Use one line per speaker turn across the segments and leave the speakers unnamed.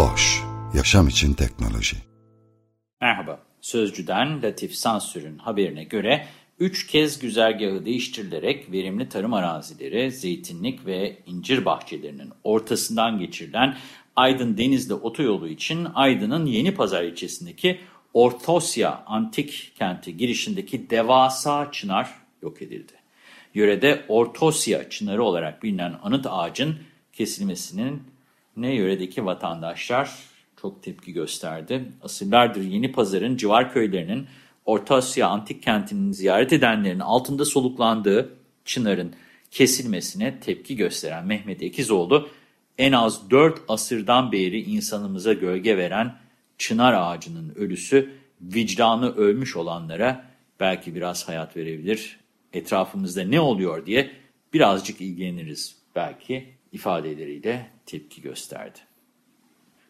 Bosch, yaşam için teknoloji.
Merhaba, Sözcü'den Latif Sansür'ün haberine göre 3 kez güzergahı değiştirilerek verimli tarım arazileri, zeytinlik ve incir bahçelerinin ortasından geçirilen Aydın Denizli otoyolu için Aydın'ın Yeni Pazar ilçesindeki Ortosya Antik Kenti girişindeki devasa çınar yok edildi. Yörede Ortosya çınarı olarak bilinen anıt ağacın kesilmesinin ne yöredeki vatandaşlar çok tepki gösterdi. Asırlardır Yeni Pazar'ın civar köylerinin Ortosya Antik Kenti'nin ziyaret edenlerin altında soluklandığı çınarın kesilmesine tepki gösteren Mehmet Ekizoğlu, en az 4 asırdan beri insanımıza gölge veren çınar ağacının ölüsü vicdanı ölmüş olanlara belki biraz hayat verebilir. Etrafımızda ne oluyor diye birazcık ilgileniriz belki ifadeleriyle tepki gösterdi.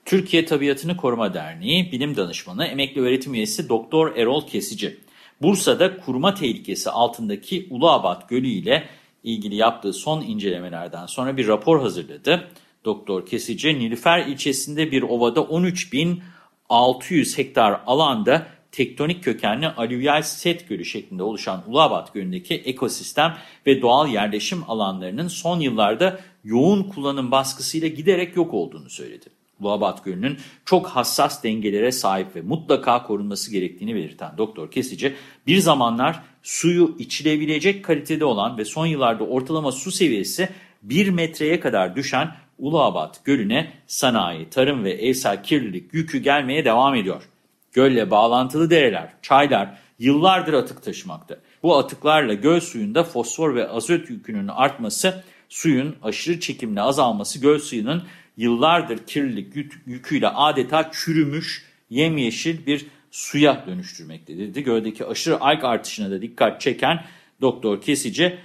Türkiye Tabiatını Koruma Derneği Bilim Danışmanı Emekli Öğretim Üyesi Doktor Erol Kesici, Bursa'da kurma tehlikesi altındaki Uluabat Gölü ile ilgili yaptığı son incelemelerden sonra bir rapor hazırladı. Doktor Kesici, Nilüfer ilçesinde bir ovada 13.600 hektar alanda tektonik kökenli alüvyal set gölü şeklinde oluşan Uluabat Gölü'ndeki ekosistem ve doğal yerleşim alanlarının son yıllarda yoğun kullanım baskısıyla giderek yok olduğunu söyledi. Uluabat Gölü'nün çok hassas dengelere sahip ve mutlaka korunması gerektiğini belirten Doktor Kesici, bir zamanlar suyu içilebilecek kalitede olan ve son yıllarda ortalama su seviyesi 1 metreye kadar düşen Uluabat Gölü'ne sanayi, tarım ve evsel kirlilik yükü gelmeye devam ediyor. Gölle bağlantılı dereler, çaylar yıllardır atık taşımakta. Bu atıklarla göl suyunda fosfor ve azot yükünün artması, suyun aşırı çekimle azalması göl suyunun yıllardır kirlilik yüküyle adeta çürümüş, yemyeşil bir suya dönüştürmekte. Göldeki aşırı alg artışına da dikkat çeken Doktor Kesici,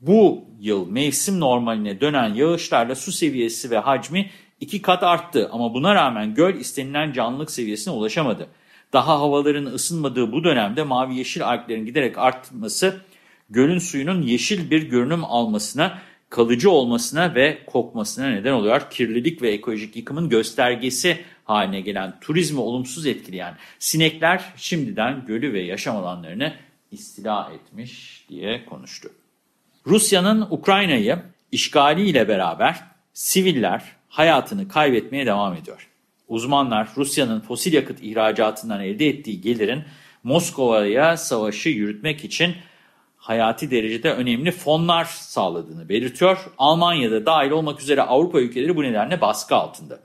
bu yıl mevsim normaline dönen yağışlarla su seviyesi ve hacmi iki kat arttı ama buna rağmen göl istenilen canlılık seviyesine ulaşamadı. Daha havaların ısınmadığı bu dönemde mavi yeşil alglerin giderek artması gölün suyunun yeşil bir görünüm almasına, kalıcı olmasına ve kokmasına neden oluyor. Kirlilik ve ekolojik yıkımın göstergesi haline gelen turizmi olumsuz etkileyen sinekler şimdiden gölü ve yaşam alanlarını istila etmiş diye konuştu. Rusya'nın Ukrayna'yı işgaliyle beraber siviller hayatını kaybetmeye devam ediyor. Uzmanlar Rusya'nın fosil yakıt ihracatından elde ettiği gelirin Moskova'ya savaşı yürütmek için hayati derecede önemli fonlar sağladığını belirtiyor. Almanya'da dahil olmak üzere Avrupa ülkeleri bu nedenle baskı altında.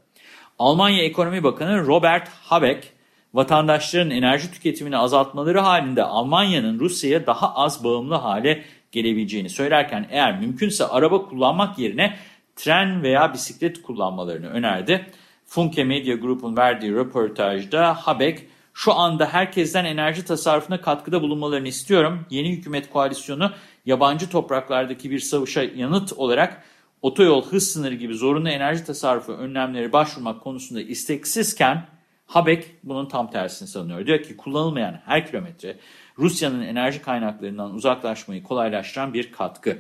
Almanya Ekonomi Bakanı Robert Habeck, vatandaşların enerji tüketimini azaltmaları halinde Almanya'nın Rusya'ya daha az bağımlı hale gelebileceğini söylerken eğer mümkünse araba kullanmak yerine tren veya bisiklet kullanmalarını önerdi. Funke Media Group'un verdiği röportajda Habeck, şu anda herkesten enerji tasarrufuna katkıda bulunmalarını istiyorum. Yeni hükümet koalisyonu yabancı topraklardaki bir savaşa yanıt olarak otoyol hız sınırı gibi zorunlu enerji tasarrufu önlemleri başvurmak konusunda isteksizken Habeck bunun tam tersini savunuyor. Diyor ki kullanılmayan her kilometre Rusya'nın enerji kaynaklarından uzaklaşmayı kolaylaştıran bir katkı.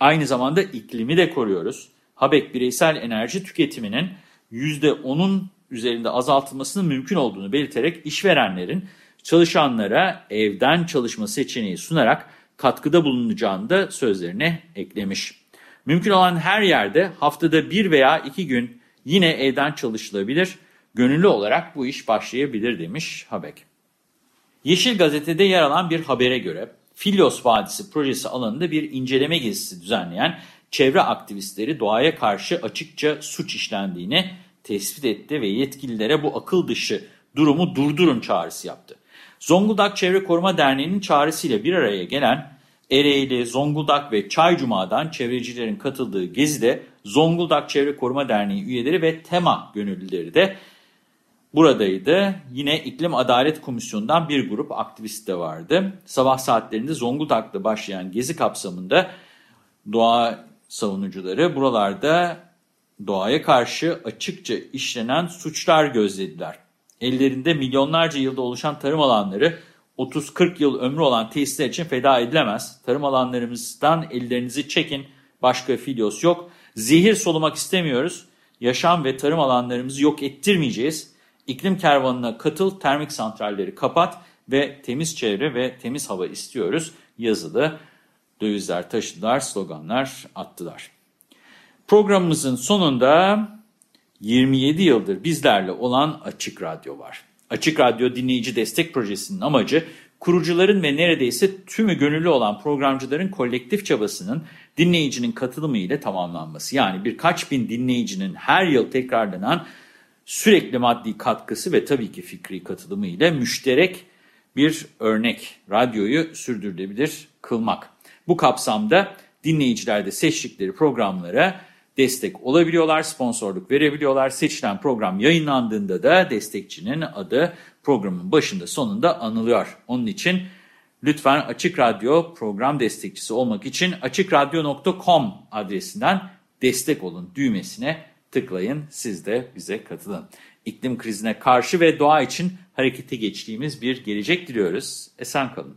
Aynı zamanda iklimi de koruyoruz. Habeck bireysel enerji tüketiminin %10'un üzerinde azaltılmasının mümkün olduğunu belirterek işverenlerin çalışanlara evden çalışma seçeneği sunarak katkıda bulunacağını da sözlerine eklemiş. Mümkün olan her yerde haftada bir veya iki gün yine evden çalışılabilir, gönüllü olarak bu iş başlayabilir demiş Habeck. Yeşil Gazete'de yer alan bir habere göre Filyos Vadisi projesi alanında bir inceleme gezisi düzenleyen çevre aktivistleri doğaya karşı açıkça suç işlendiğini tespit etti ve yetkililere bu akıl dışı durumu durdurun çağrısı yaptı. Zonguldak Çevre Koruma Derneği'nin çağrısıyla bir araya gelen Ereğli, Zonguldak ve Çaycuma'dan çevrecilerin katıldığı gezide Zonguldak Çevre Koruma Derneği üyeleri ve TEMA gönüllüleri de buradaydı. Yine İklim Adalet Komisyonu'ndan bir grup aktivist de vardı. Sabah saatlerinde Zonguldak'ta başlayan gezi kapsamında doğa savunucuları buralarda doğaya karşı açıkça işlenen suçlar gözlediler. Ellerinde milyonlarca yılda oluşan tarım alanları 30-40 yıl ömrü olan tesisler için feda edilemez. Tarım alanlarımızdan ellerinizi çekin. Başka filyos yok. Zehir solumak istemiyoruz. Yaşam ve tarım alanlarımızı yok ettirmeyeceğiz. İklim kervanına katıl, termik santralleri kapat ve temiz çevre ve temiz hava istiyoruz. Yazılı dövizler taşıdılar, sloganlar attılar. Programımızın sonunda 27 yıldır bizlerle olan Açık Radyo var. Açık Radyo Dinleyici Destek Projesi'nin amacı kurucuların ve neredeyse tümü gönüllü olan programcıların kolektif çabasının dinleyicinin katılımı ile tamamlanması. Yani birkaç bin dinleyicinin her yıl tekrarlanan sürekli maddi katkısı ve tabii ki fikri katılımı ile müşterek bir örnek radyoyu sürdürülebilir kılmak. Bu kapsamda dinleyiciler de seçtikleri programlara destek olabiliyorlar, sponsorluk verebiliyorlar. Seçilen program yayınlandığında da destekçinin adı programın başında sonunda anılıyor. Onun için lütfen Açık Radyo program destekçisi olmak için açıkradyo.com adresinden destek olun düğmesine tıklayın. Siz de bize katılın. İklim krizine karşı ve doğa için harekete geçtiğimiz bir gelecek diliyoruz. Esen kalın.